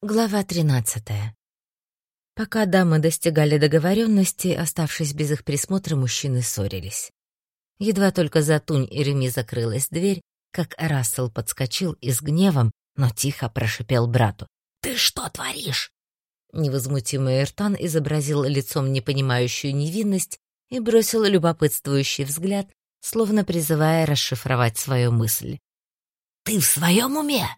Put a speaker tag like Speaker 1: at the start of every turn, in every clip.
Speaker 1: Глава 13. Пока дамы достигали договоренности, оставшись без их присмотра, мужчины ссорились. Едва только за Тунь и Реми закрылась дверь, как Рассел подскочил и с гневом, но тихо прошипел брату. «Ты что творишь?» Невозмутимый Эртан изобразил лицом непонимающую невинность и бросил любопытствующий взгляд, словно призывая расшифровать свою мысль. «Ты в своем уме?»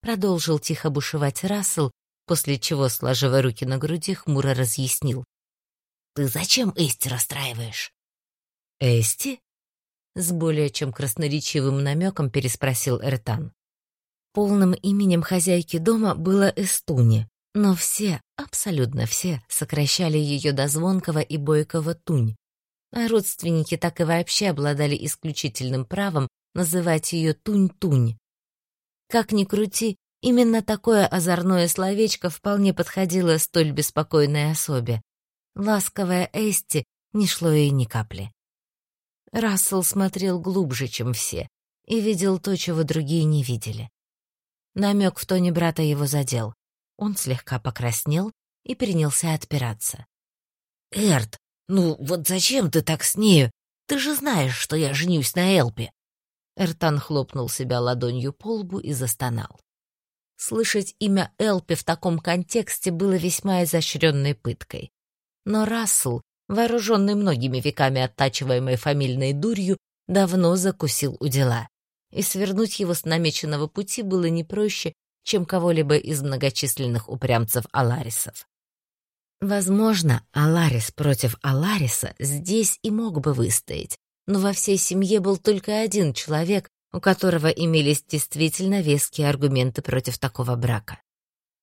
Speaker 1: Продолжил тихо бушевать Рассел, после чего, сложив руки на груди, хмуро разъяснил. «Ты зачем Эсти расстраиваешь?» «Эсти?» С более чем красноречивым намеком переспросил Эртан. Полным именем хозяйки дома было Эстуни, но все, абсолютно все, сокращали ее до звонкого и бойкого Тунь. А родственники так и вообще обладали исключительным правом называть ее Тунь-Тунь. Как ни крути, именно такое озорное словечко вполне подходило столь беспокойной особе. Ласковая Эсти не шло ей ни капли. Рассел смотрел глубже, чем все, и видел то, чего другие не видели. Намек в тоне брата его задел. Он слегка покраснел и принялся отпираться. «Эрт, ну вот зачем ты так с нею? Ты же знаешь, что я женюсь на Элпе!» Эртан хлопнул себя ладонью по лбу и застонал. Слышать имя Элпи в таком контексте было весьма изощренной пыткой. Но Рассел, вооруженный многими веками оттачиваемой фамильной дурью, давно закусил у дела, и свернуть его с намеченного пути было не проще, чем кого-либо из многочисленных упрямцев Аларисов. Возможно, Аларис против Алариса здесь и мог бы выстоять, но во всей семье был только один человек, у которого имелись действительно веские аргументы против такого брака.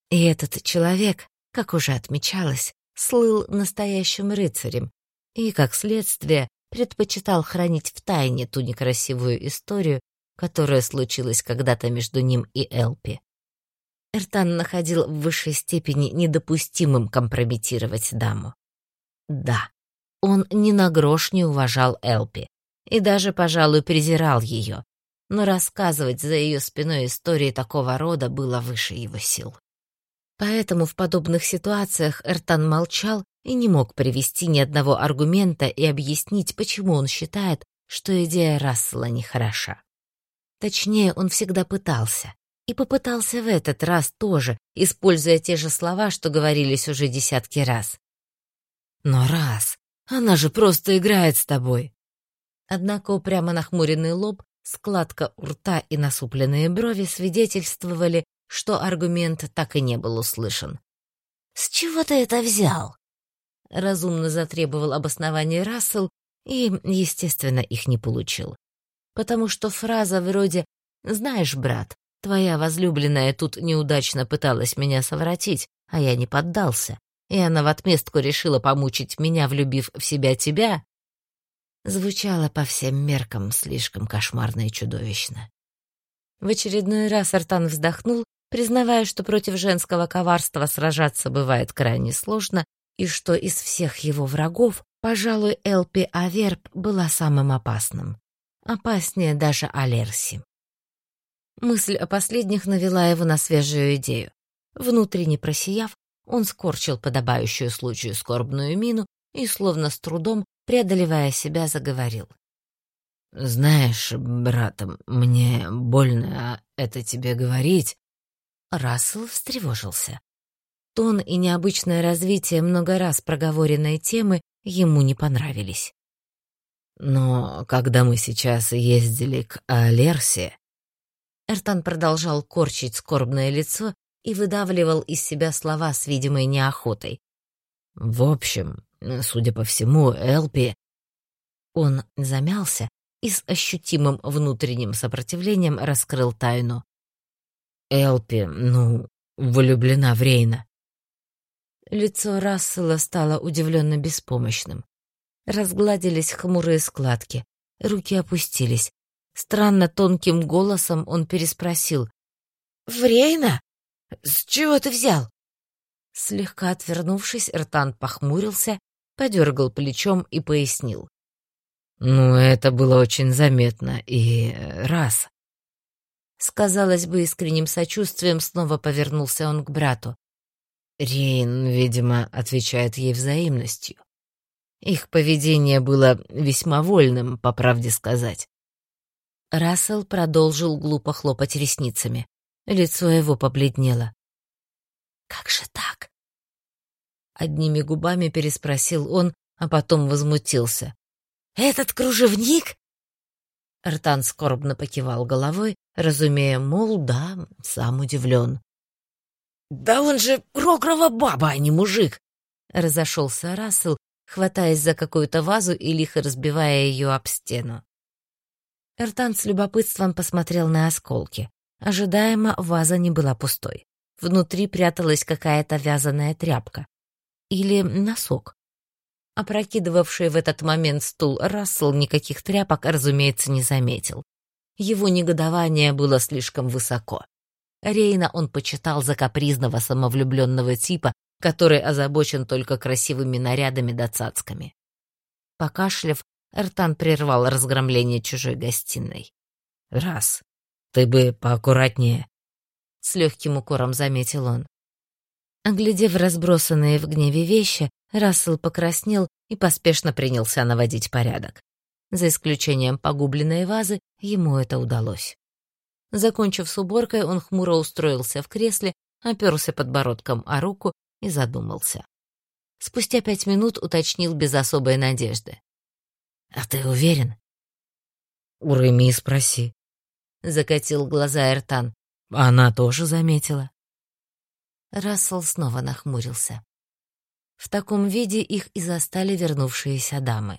Speaker 1: И этот человек, как уже отмечалось, слыл настоящим рыцарем и, как следствие, предпочитал хранить в тайне ту некрасивую историю, которая случилась когда-то между ним и Элпи. Эртан находил в высшей степени недопустимым компрометировать даму. Да, он ни на грош не уважал Элпи и даже, пожалуй, презирал ее, но рассказывать за ее спиной истории такого рода было выше его сил. Поэтому в подобных ситуациях Эртан молчал и не мог привести ни одного аргумента и объяснить, почему он считает, что идея Рассела нехороша. Точнее, он всегда пытался. И попытался в этот раз тоже, используя те же слова, что говорились уже десятки раз. «Но раз, она же просто играет с тобой. Однако упрямо нахмуренный лоб, складка у рта и насупленные брови свидетельствовали, что аргумент так и не был услышан. «С чего ты это взял?» Разумно затребовал обоснование Рассел и, естественно, их не получил. Потому что фраза вроде «Знаешь, брат, твоя возлюбленная тут неудачно пыталась меня совратить, а я не поддался, и она в отместку решила помучить меня, влюбив в себя тебя», звучало по всем меркам слишком кошмарно и чудовищно. В очередной раз Артан вздохнул, признавая, что против женского коварства сражаться бывает крайне сложно, и что из всех его врагов, пожалуй, Элпи Аверб была самым опасным. Опаснее даже Алерси. Мысль о последних навела его на свежую идею. Внутренне просияв, он скорчил подобающую случаю скорбную мину и, словно с трудом, преодолевая себя, заговорил. «Знаешь, братом, мне больно это тебе говорить». Рассел встревожился. Тон и необычное развитие много раз проговоренной темы ему не понравились. «Но когда мы сейчас ездили к Алерсе...» Эртан продолжал корчить скорбное лицо и выдавливал из себя слова с видимой неохотой. «В общем, Судя по всему, Элпи... Он замялся и с ощутимым внутренним сопротивлением раскрыл тайну. Элпи, ну, влюблена в Рейна. Лицо Рассела стало удивленно беспомощным. Разгладились хмурые складки, руки опустились. Странно тонким голосом он переспросил. «Врейна? С чего ты взял?» Слегка отвернувшись, Ртан похмурился подергал плечом и пояснил. «Ну, это было очень заметно, и раз». С, казалось бы, искренним сочувствием снова повернулся он к брату.
Speaker 2: Рейн, видимо, отвечает ей взаимностью. Их поведение было весьма вольным, по правде сказать.
Speaker 1: Рассел продолжил глупо хлопать ресницами. Лицо его побледнело. «Как же так?» Одними губами переспросил он, а потом возмутился. «Этот кружевник?» Ртан скорбно покивал головой, разумея, мол, да, сам удивлен.
Speaker 2: «Да он же рогрова баба, а не мужик!»
Speaker 1: Разошелся Рассел, хватаясь за какую-то вазу и лихо разбивая ее об стену. Эртан с любопытством посмотрел на осколки. Ожидаемо ваза не была пустой. Внутри пряталась какая-то вязаная тряпка. Или носок. Опрокидывавший в этот момент стул Рассел никаких тряпок, разумеется, не заметил. Его негодование было слишком высоко. Рейна он почитал за капризного самовлюбленного типа, который озабочен только красивыми нарядами да цацками. Покашляв, Эртан прервал разгромление чужой гостиной.
Speaker 2: «Раз, ты бы поаккуратнее», — с легким укором заметил он.
Speaker 1: Оглядев разбросанные в гневе вещи, Рассел покраснел и поспешно принялся наводить порядок. За исключением погубленной вазы, ему это удалось. Закончив с уборкой, он хмуро устроился в кресле, оперся подбородком о руку и задумался. Спустя пять минут уточнил без особой надежды. «А ты уверен?»
Speaker 2: «У Реми спроси», —
Speaker 1: закатил глаза Эртан.
Speaker 2: «Она тоже заметила».
Speaker 1: Рассел снова нахмурился. В таком виде их и застали вернувшиеся дамы.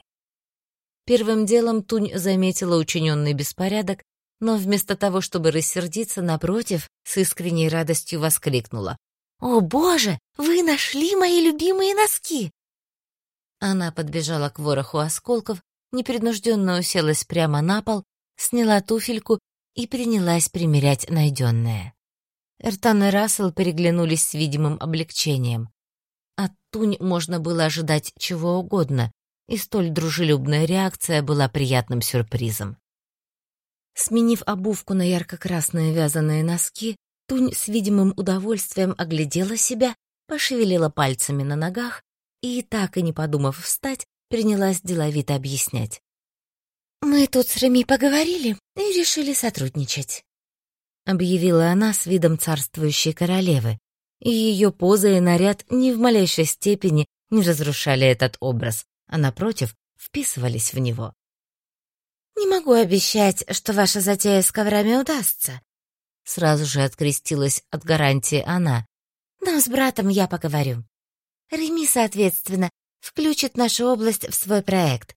Speaker 1: Первым делом Тунь заметила учиненный беспорядок, но вместо того, чтобы рассердиться, напротив, с искренней радостью воскликнула. «О, Боже, вы нашли мои любимые носки!» Она подбежала к вороху осколков, непринужденно уселась прямо на пол, сняла туфельку и принялась примерять найденное. Эртан и Рассел переглянулись с видимым облегчением. От Тунь можно было ожидать чего угодно, и столь дружелюбная реакция была приятным сюрпризом. Сменив обувку на ярко-красные вязаные носки, Тунь с видимым удовольствием оглядела себя, пошевелила пальцами на ногах и, так и не подумав встать, принялась деловито объяснять. «Мы тут с Реми поговорили и решили сотрудничать», — объявила она с видом царствующей королевы, и ее поза и наряд ни в малейшей степени не разрушали этот образ, а, напротив, вписывались в него. «Не могу обещать, что ваша затея с коврами удастся», — сразу же открестилась от гарантии она. «Но с братом я поговорю. Реми, соответственно, включит нашу область в свой проект».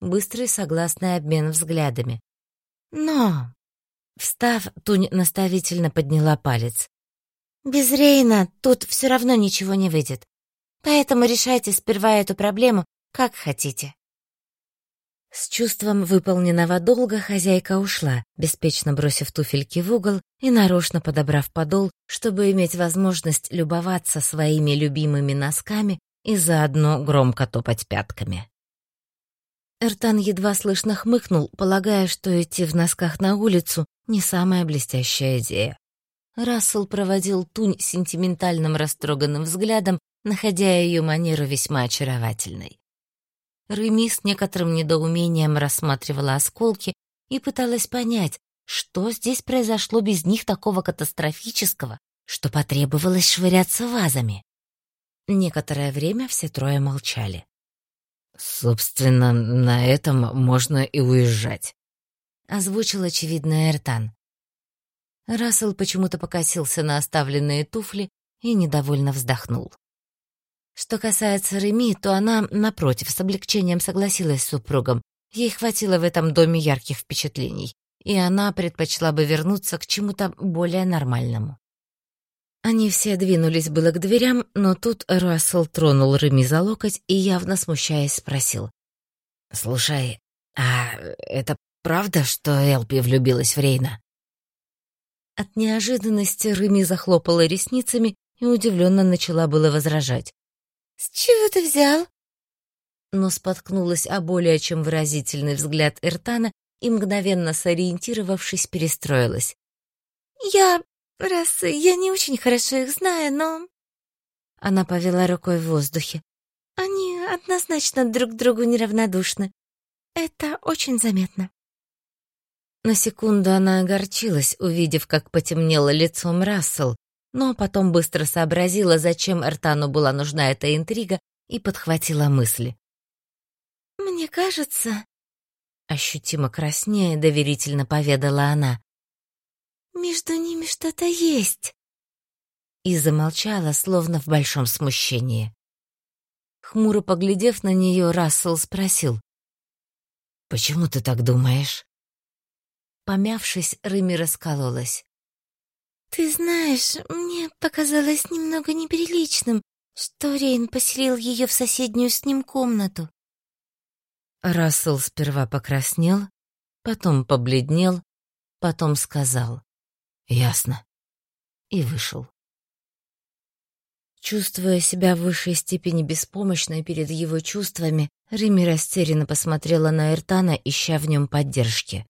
Speaker 1: Быстрый согласный обмен взглядами. «Но...» Встав, Тунь наставительно подняла палец. «Без Рейна тут все равно ничего не выйдет. Поэтому решайте сперва эту проблему, как хотите». С чувством выполненного долга хозяйка ушла, беспечно бросив туфельки в угол и нарочно подобрав подол, чтобы иметь возможность любоваться своими любимыми носками и заодно громко топать пятками. Эртан едва слышно хмыкнул, полагая, что идти в носках на улицу — не самая блестящая идея. Рассел проводил Тунь сентиментальным растроганным взглядом, находя ее манеру весьма очаровательной. Реми с некоторым недоумением рассматривала осколки и пыталась понять, что здесь произошло без них такого катастрофического, что потребовалось швыряться вазами. Некоторое время все трое молчали.
Speaker 2: «Собственно, на этом можно и уезжать», —
Speaker 1: озвучил очевидно Эртан. Рассел почему-то покосился на оставленные туфли и недовольно вздохнул. Что касается Реми, то она, напротив, с облегчением согласилась с супругом. Ей хватило в этом доме ярких впечатлений, и она предпочла бы вернуться к чему-то более нормальному. Они все двинулись было к дверям, но тут Рассел тронул Реми за локоть и, явно смущаясь, спросил.
Speaker 2: «Слушай, а это правда, что Элпи влюбилась в Рейна?»
Speaker 1: От неожиданности Реми захлопала ресницами и удивленно начала было возражать. «С чего ты взял?» Но споткнулась о более чем выразительный взгляд Эртана и, мгновенно сориентировавшись, перестроилась. «Я... раз я не очень хорошо их знаю, но...» Она повела рукой в воздухе. «Они однозначно друг к другу неравнодушны. Это очень заметно». На секунду она огорчилась, увидев, как потемнело лицом Рассел, но потом быстро сообразила, зачем Эртану была нужна эта интрига, и подхватила мысли. «Мне кажется...» Ощутимо краснее доверительно поведала она. «Между ними что-то есть». И замолчала, словно в большом смущении. Хмуро поглядев на нее, Рассел спросил. «Почему ты так думаешь?» Помявшись, Рыми раскололась. «Ты знаешь, мне показалось немного неприличным, что Рейн поселил ее в соседнюю с ним комнату». Рассел сперва покраснел, потом побледнел, потом сказал «Ясно» и вышел. Чувствуя себя в высшей степени беспомощной перед его чувствами, Рими растерянно посмотрела на Эртана, ища в нем поддержки.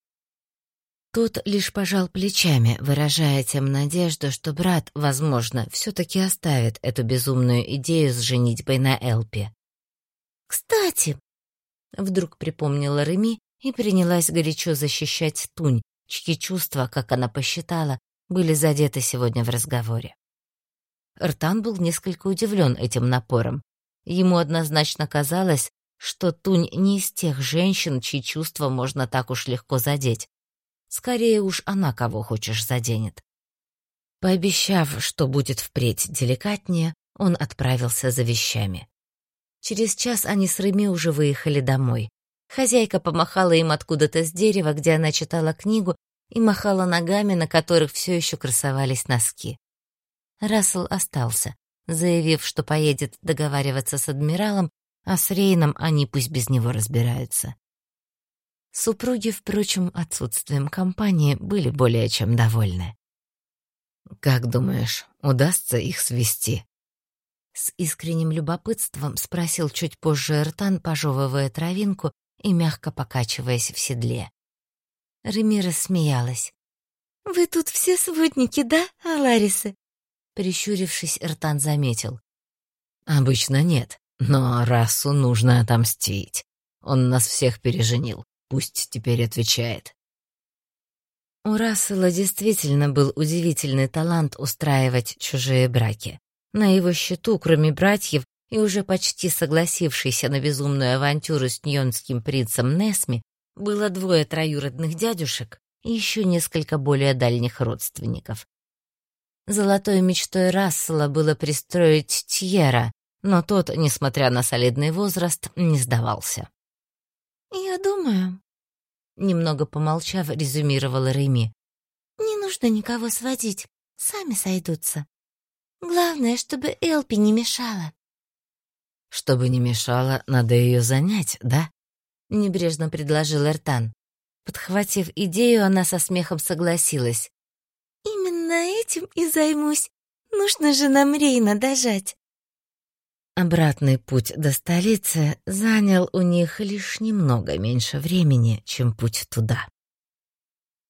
Speaker 1: Тот лишь пожал плечами, выражая тем надежду, что брат, возможно, все-таки оставит эту безумную идею с женитьбой на Элпе. «Кстати», — вдруг припомнила Реми и принялась горячо защищать Тунь, чьи чувства, как она посчитала, были задеты сегодня в разговоре. Ртан был несколько удивлен этим напором. Ему однозначно казалось, что Тунь не из тех женщин, чьи чувства можно так уж легко задеть, Скорее уж она кого хочешь заденет. Пообещав, что будет впредь деликатнее, он отправился за вещами. Через час они с Реми уже выехали домой. Хозяйка помахала им откуда-то с дерева, где она читала книгу, и махала ногами, на которых все еще красовались носки. Рассел остался, заявив, что поедет договариваться с адмиралом, а с Рейном они пусть без него разбираются. Супруги, впрочем, отсутствием компании были более чем довольны. «Как думаешь, удастся их свести?» С искренним любопытством спросил чуть позже Эртан, пожевывая травинку и мягко покачиваясь в седле. Реми рассмеялась. «Вы тут все сводники, да, Аларисы?» Прищурившись, Эртан заметил. «Обычно нет, но расу нужно отомстить. Он нас всех переженил. Пусть теперь отвечает. У Рассела действительно был удивительный талант устраивать чужие браки. На его счету, кроме братьев и уже почти согласившийся на безумную авантюру с ньонским принцем Несми, было двое троюродных дядюшек и еще несколько более дальних родственников. Золотой мечтой Рассела было пристроить Тьера, но тот, несмотря на солидный возраст, не сдавался. «Я думаю...» Немного помолчав, резюмировала Реми. «Не нужно никого сводить, сами сойдутся. Главное, чтобы Элпи не мешала». «Чтобы не мешала, надо ее занять, да?» Небрежно предложил Эртан. Подхватив идею, она со смехом согласилась. «Именно этим и займусь. Нужно же нам Рейна дожать». Обратный путь до столицы занял у них лишь немного меньше времени, чем путь туда.